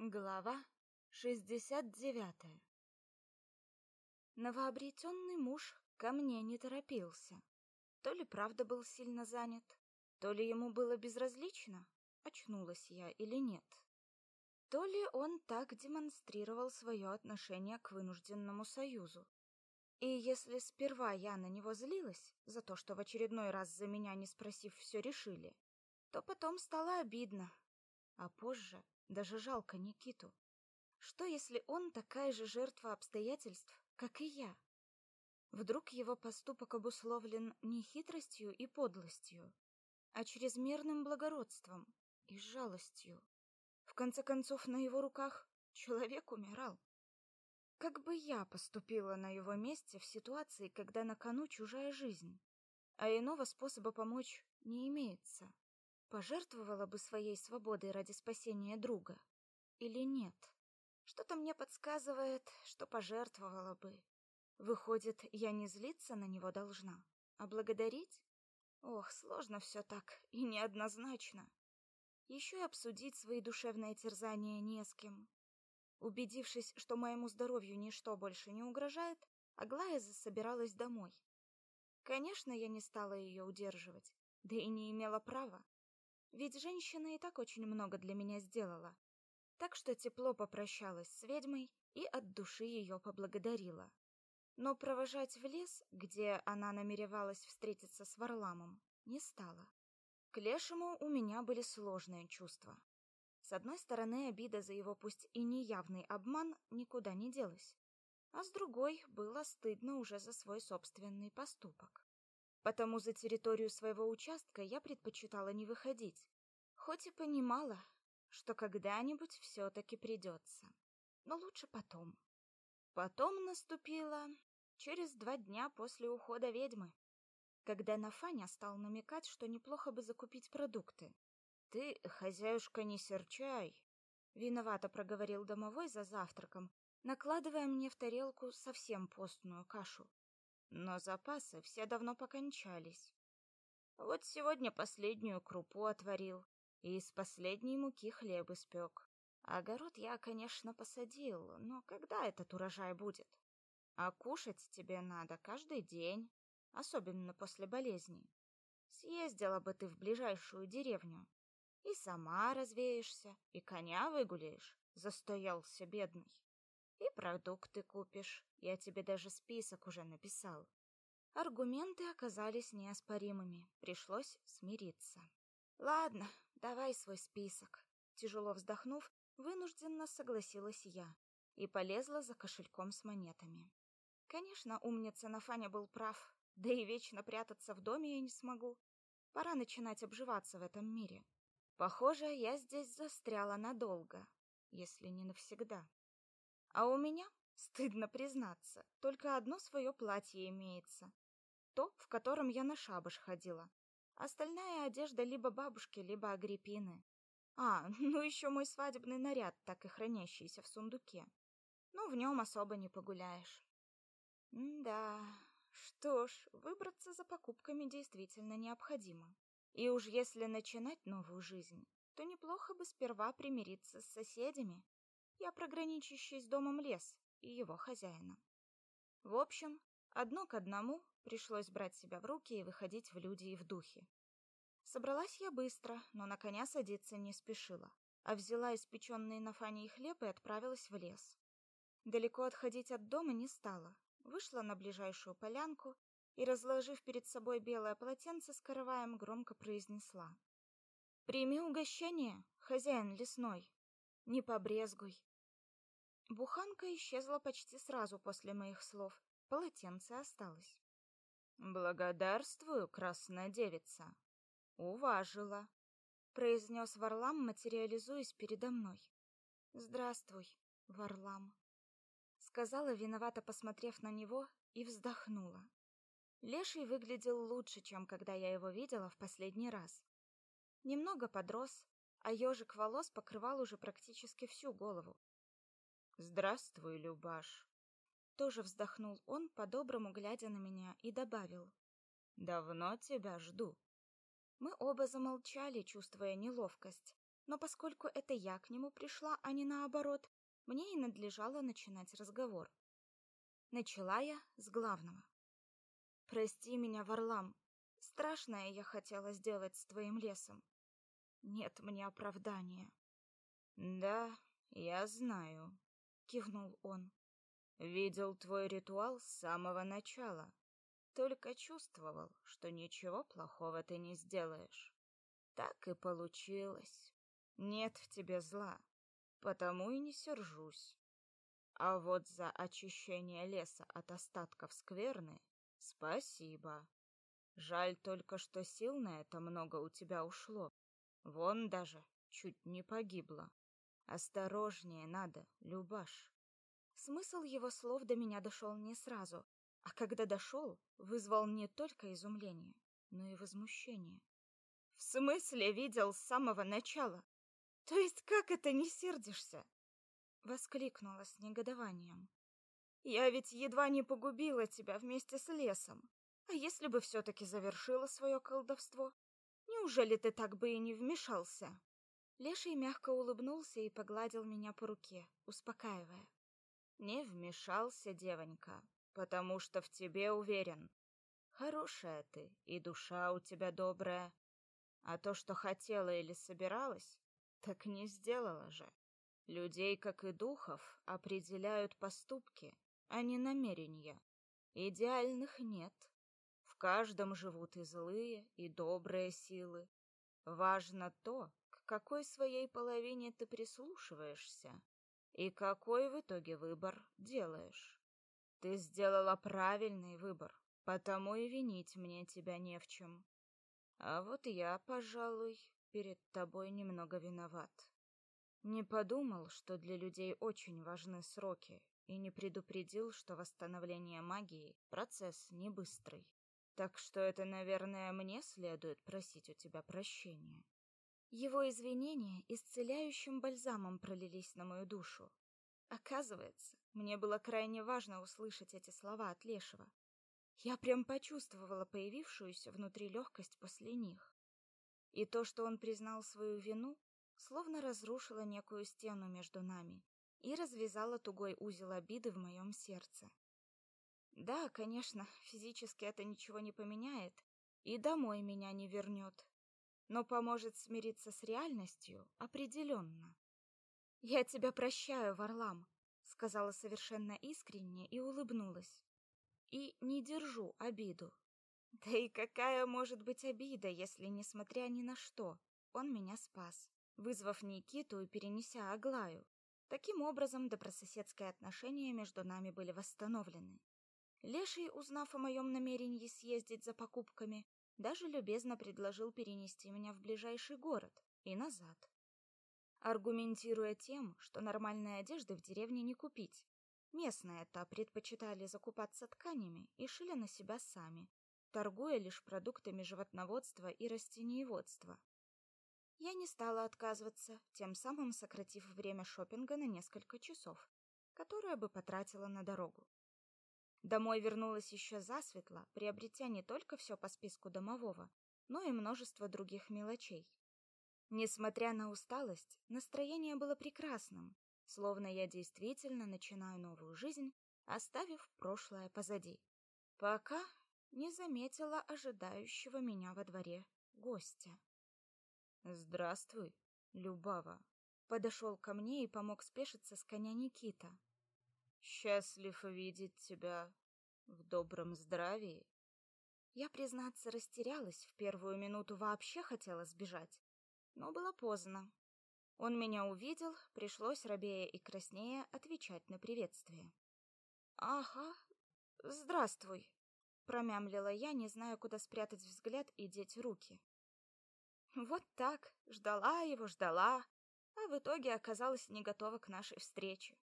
Глава 69 Новообретенный муж ко мне не торопился. То ли правда был сильно занят, то ли ему было безразлично, очнулась я или нет. То ли он так демонстрировал свое отношение к вынужденному союзу. И если сперва я на него злилась за то, что в очередной раз за меня не спросив все решили, то потом стало обидно, а позже даже жалко Никиту. Что если он такая же жертва обстоятельств, как и я? Вдруг его поступок обусловлен не хитростью и подлостью, а чрезмерным благородством и жалостью. В конце концов, на его руках человек умирал. Как бы я поступила на его месте в ситуации, когда на кону чужая жизнь, а иного способа помочь не имеется? Пожертвовала бы своей свободой ради спасения друга или нет? Что-то мне подсказывает, что пожертвовала бы. Выходит, я не злиться на него должна, а благодарить? Ох, сложно все так и неоднозначно. Еще и обсудить свои душевные терзания не с кем. Убедившись, что моему здоровью ничто больше не угрожает, Аглая засобиралась домой. Конечно, я не стала ее удерживать, да и не имела права. Ведь женщина и так очень много для меня сделала. Так что тепло попрощалась с ведьмой и от души ее поблагодарила. Но провожать в лес, где она намеревалась встретиться с Варламом, не стала. К Лешему у меня были сложные чувства. С одной стороны, обида за его пусть и неявный обман никуда не делась, а с другой было стыдно уже за свой собственный поступок. Потому за территорию своего участка я предпочитала не выходить, хоть и понимала, что когда-нибудь все-таки придется. Но лучше потом. Потом наступило через два дня после ухода ведьмы, когда Нафаня стал намекать, что неплохо бы закупить продукты. «Ты, хозяюшка, не серчай!» — виновато проговорил домовой за завтраком, накладывая мне в тарелку совсем постную кашу. Но запасы все давно покончались. Вот сегодня последнюю крупу отварил и из последней муки хлеб испек. Огород я, конечно, посадил, но когда этот урожай будет? А кушать тебе надо каждый день, особенно после болезни. Съездила бы ты в ближайшую деревню. И сама развеешься, и коня выгуляешь, застоялся бедный. И продукты купишь. Я тебе даже список уже написал. Аргументы оказались неоспоримыми. Пришлось смириться. Ладно, давай свой список. Тяжело вздохнув, вынужденно согласилась я и полезла за кошельком с монетами. Конечно, умница Нафаня был прав. Да и вечно прятаться в доме я не смогу. Пора начинать обживаться в этом мире. Похоже, я здесь застряла надолго, если не навсегда. А у меня, стыдно признаться, только одно свое платье имеется. То, в котором я на шабаш ходила. Остальная одежда либо бабушки, либо Агриппины. А, ну еще мой свадебный наряд, так и хранящийся в сундуке. Ну, в нем особо не погуляешь. М да, что ж, выбраться за покупками действительно необходимо. И уж если начинать новую жизнь, то неплохо бы сперва примириться с соседями, я про с домом лес и его хозяина. В общем, одно к одному пришлось брать себя в руки и выходить в люди и в духе. Собралась я быстро, но на коня садиться не спешила, а взяла испеченный на фане хлеб и отправилась в лес. Далеко отходить от дома не стала, вышла на ближайшую полянку и, разложив перед собой белое полотенце с караваем, громко произнесла. «Прими угощение, хозяин лесной, не побрезгуй, Буханка исчезла почти сразу после моих слов. Полотенце осталось. «Благодарствую, красная девица!» «Уважила!» — произнес Варлам, материализуясь передо мной. «Здравствуй, Варлам!» — сказала, виновато посмотрев на него, и вздохнула. Леший выглядел лучше, чем когда я его видела в последний раз. Немного подрос, а ежик волос покрывал уже практически всю голову. Здравствуй, Любаш. Тоже вздохнул он, по-доброму глядя на меня, и добавил: Давно тебя жду. Мы оба замолчали, чувствуя неловкость, но поскольку это я к нему пришла, а не наоборот, мне и надлежало начинать разговор. Начала я с главного. «Прости меня, Варлам. Страшное я хотела сделать с твоим лесом. Нет мне оправдания». «Да, я знаю», — кивнул он. «Видел твой ритуал с самого начала. Только чувствовал, что ничего плохого ты не сделаешь. Так и получилось. Нет в тебе зла, потому и не сержусь. А вот за очищение леса от остатков скверны спасибо. Жаль только, что сил на это много у тебя ушло. Вон даже чуть не погибла. Осторожнее надо, Любаш. Смысл его слов до меня дошел не сразу, а когда дошел, вызвал не только изумление, но и возмущение. В смысле видел с самого начала? То есть как это не сердишься? воскликнула с негодованием. Я ведь едва не погубила тебя вместе с лесом. А если бы все таки завершила свое колдовство? Неужели ты так бы и не вмешался? Леший мягко улыбнулся и погладил меня по руке, успокаивая. Не вмешался, девонька, потому что в тебе уверен. Хорошая ты, и душа у тебя добрая. А то, что хотела или собиралась, так не сделала же. Людей, как и духов, определяют поступки, а не намерения. Идеальных нет. В каждом живут и злые, и добрые силы. Важно то, какой своей половине ты прислушиваешься и какой в итоге выбор делаешь. Ты сделала правильный выбор, потому и винить мне тебя не в чем. А вот я, пожалуй, перед тобой немного виноват. Не подумал, что для людей очень важны сроки, и не предупредил, что восстановление магии — процесс не быстрый. Так что это, наверное, мне следует просить у тебя прощения. Его извинения исцеляющим бальзамом пролились на мою душу. Оказывается, мне было крайне важно услышать эти слова от Лешего. Я прям почувствовала появившуюся внутри легкость после них. И то, что он признал свою вину, словно разрушила некую стену между нами и развязала тугой узел обиды в моем сердце. Да, конечно, физически это ничего не поменяет и домой меня не вернет, но поможет смириться с реальностью определенно. «Я тебя прощаю, Варлам», — сказала совершенно искренне и улыбнулась. «И не держу обиду». Да и какая может быть обида, если, несмотря ни на что, он меня спас? вызвав Никиту и перенеся Аглаю. Таким образом, добрососедские отношения между нами были восстановлены. Леший, узнав о моем намерении съездить за покупками, даже любезно предложил перенести меня в ближайший город и назад. Аргументируя тем, что нормальной одежды в деревне не купить. Местные-то предпочитали закупаться тканями и шили на себя сами, торгуя лишь продуктами животноводства и растениеводства. Я не стала отказываться, тем самым сократив время шопинга на несколько часов, которое бы потратила на дорогу. Домой вернулась еще засветло, приобретя не только все по списку домового, но и множество других мелочей. Несмотря на усталость, настроение было прекрасным, словно я действительно начинаю новую жизнь, оставив прошлое позади. Пока не заметила ожидающего меня во дворе гостя. «Здравствуй, Любава!» Подошел ко мне и помог спешиться с коня Никита. «Счастлив видеть тебя в добром здравии!» Я, признаться, растерялась, в первую минуту вообще хотела сбежать, но было поздно. Он меня увидел, пришлось, робея и краснея, отвечать на приветствие. «Ага, здравствуй», — промямлила я, не зная, куда спрятать взгляд и деть руки. Вот так, ждала его, ждала, а в итоге оказалась не готова к нашей встрече.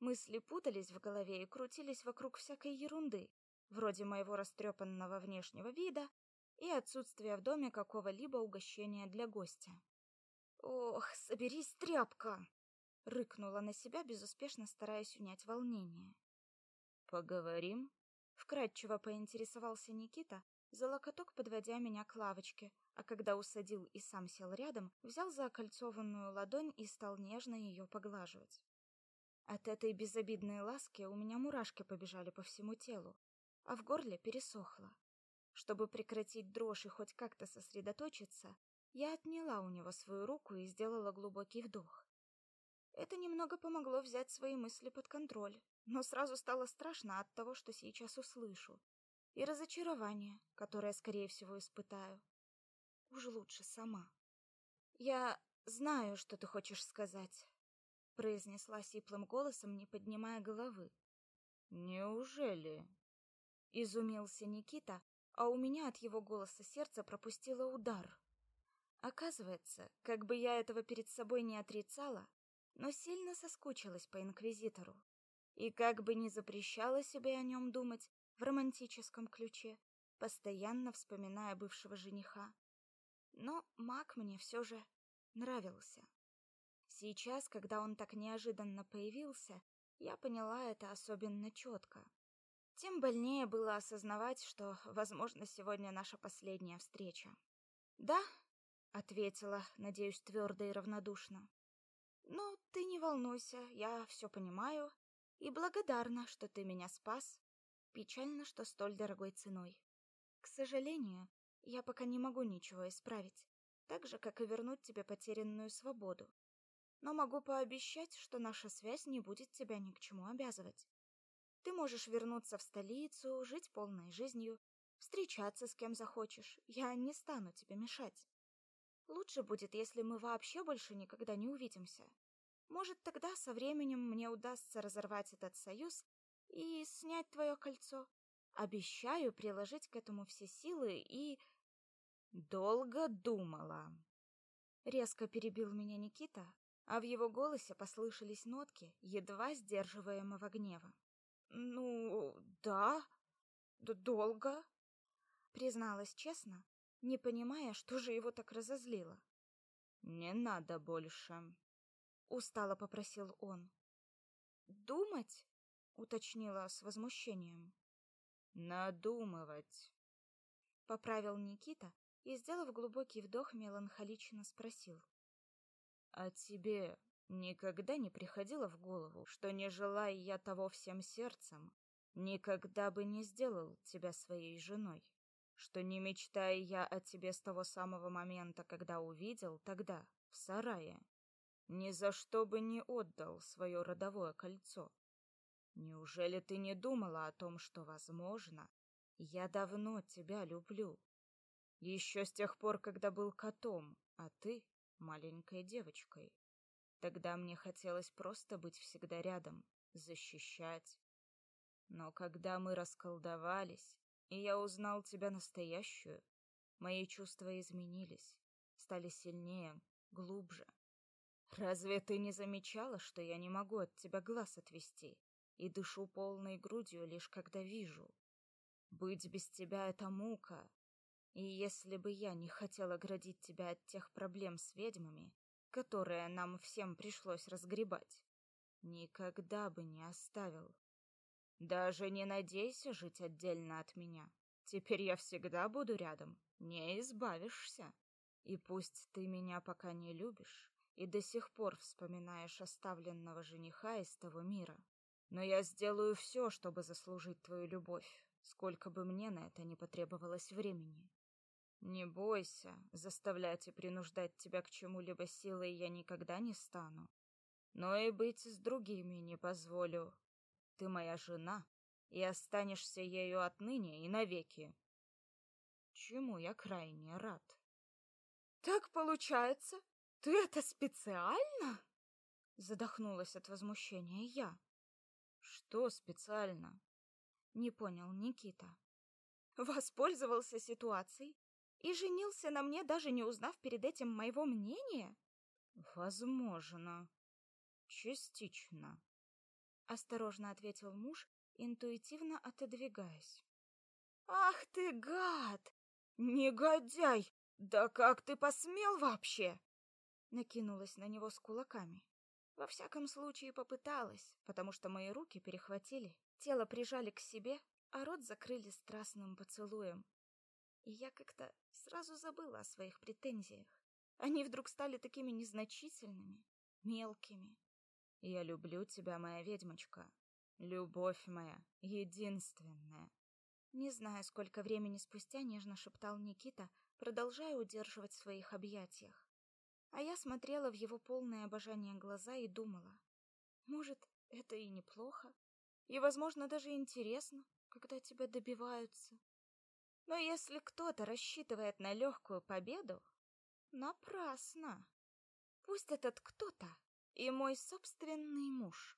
Мысли путались в голове и крутились вокруг всякой ерунды, вроде моего растрепанного внешнего вида и отсутствия в доме какого-либо угощения для гостя. «Ох, соберись, тряпка!» — рыкнула на себя, безуспешно стараясь унять волнение. «Поговорим?» — вкратчиво поинтересовался Никита, за локоток подводя меня к лавочке, а когда усадил и сам сел рядом, взял за окольцованную ладонь и стал нежно ее поглаживать. От этой безобидной ласки у меня мурашки побежали по всему телу, а в горле пересохло. Чтобы прекратить дрожь и хоть как-то сосредоточиться, я отняла у него свою руку и сделала глубокий вдох. Это немного помогло взять свои мысли под контроль, но сразу стало страшно от того, что сейчас услышу, и разочарование, которое, скорее всего, испытаю. Уж лучше сама. Я знаю, что ты хочешь сказать, произнесла сиплым голосом, не поднимая головы. Неужели? изумился Никита, а у меня от его голоса сердце пропустило удар. Оказывается, как бы я этого перед собой не отрицала, но сильно соскучилась по инквизитору. И как бы не запрещала себе о нем думать в романтическом ключе, постоянно вспоминая бывшего жениха. Но маг мне все же нравился. Сейчас, когда он так неожиданно появился, я поняла это особенно четко. Тем больнее было осознавать, что, возможно, сегодня наша последняя встреча. "Да", ответила, надеюсь, твердо и равнодушно. "Но ты не волнуйся, я все понимаю и благодарна, что ты меня спас. Печально, что столь дорогой ценой. К сожалению, я пока не могу ничего исправить, так же как и вернуть тебе потерянную свободу. Но могу пообещать, что наша связь не будет тебя ни к чему обязывать. Ты можешь вернуться в столицу, жить полной жизнью, встречаться с кем захочешь. Я не стану тебе мешать. Лучше будет, если мы вообще больше никогда не увидимся. Может, тогда со временем мне удастся разорвать этот союз и снять твое кольцо. Обещаю приложить к этому все силы и долго думала. Резко перебил меня Никита, а в его голосе послышались нотки едва сдерживаемого гнева. Ну, да, долго, призналась честно, не понимая, что же его так разозлило. Не надо больше, устало попросил он. Думать? уточнила с возмущением. Надумывать, поправил Никита и, сделав глубокий вдох, меланхолично спросил: "А тебе никогда не приходило в голову, что не желая я того всем сердцем, никогда бы не сделал тебя своей женой?" что не мечтая я о тебе с того самого момента, когда увидел тогда в сарае, ни за что бы не отдал свое родовое кольцо. Неужели ты не думала о том, что, возможно, я давно тебя люблю? Еще с тех пор, когда был котом, а ты маленькой девочкой. Тогда мне хотелось просто быть всегда рядом, защищать. Но когда мы расколдовались, и я узнал тебя настоящую, мои чувства изменились, стали сильнее, глубже. Разве ты не замечала, что я не могу от тебя глаз отвести? и дышу полной грудью лишь когда вижу. Быть без тебя — это мука. И если бы я не хотела оградить тебя от тех проблем с ведьмами, которые нам всем пришлось разгребать, никогда бы не оставил. Даже не надейся жить отдельно от меня. Теперь я всегда буду рядом, не избавишься. И пусть ты меня пока не любишь и до сих пор вспоминаешь оставленного жениха из того мира, но я сделаю все, чтобы заслужить твою любовь, сколько бы мне на это не потребовалось времени. Не бойся, заставлять и принуждать тебя к чему-либо силой я никогда не стану. Но и быть с другими не позволю. Ты моя жена, и останешься ею отныне и навеки. Чему я крайне рад. Так получается, ты это специально? Задохнулась от возмущения я. Что специально? Не понял Никита. Воспользовался ситуацией и женился на мне, даже не узнав перед этим моего мнения? Возможно. Частично. Осторожно ответил муж, интуитивно отодвигаясь. Ах ты гад! Негодяй! Да как ты посмел вообще? Накинулась на него с кулаками. Во всяком случае попыталась, потому что мои руки перехватили, тело прижали к себе, а рот закрыли страстным поцелуем. И я как-то сразу забыла о своих претензиях. Они вдруг стали такими незначительными, мелкими. Я люблю тебя, моя ведьмочка. Любовь моя, единственная. Не знаю, сколько времени спустя нежно шептал Никита, продолжая удерживать в своих объятиях. А я смотрела в его полное обожание глаза и думала, может, это и неплохо, и, возможно, даже интересно, когда тебя добиваются. Но если кто-то рассчитывает на легкую победу, напрасно. Пусть этот кто-то и мой собственный муж.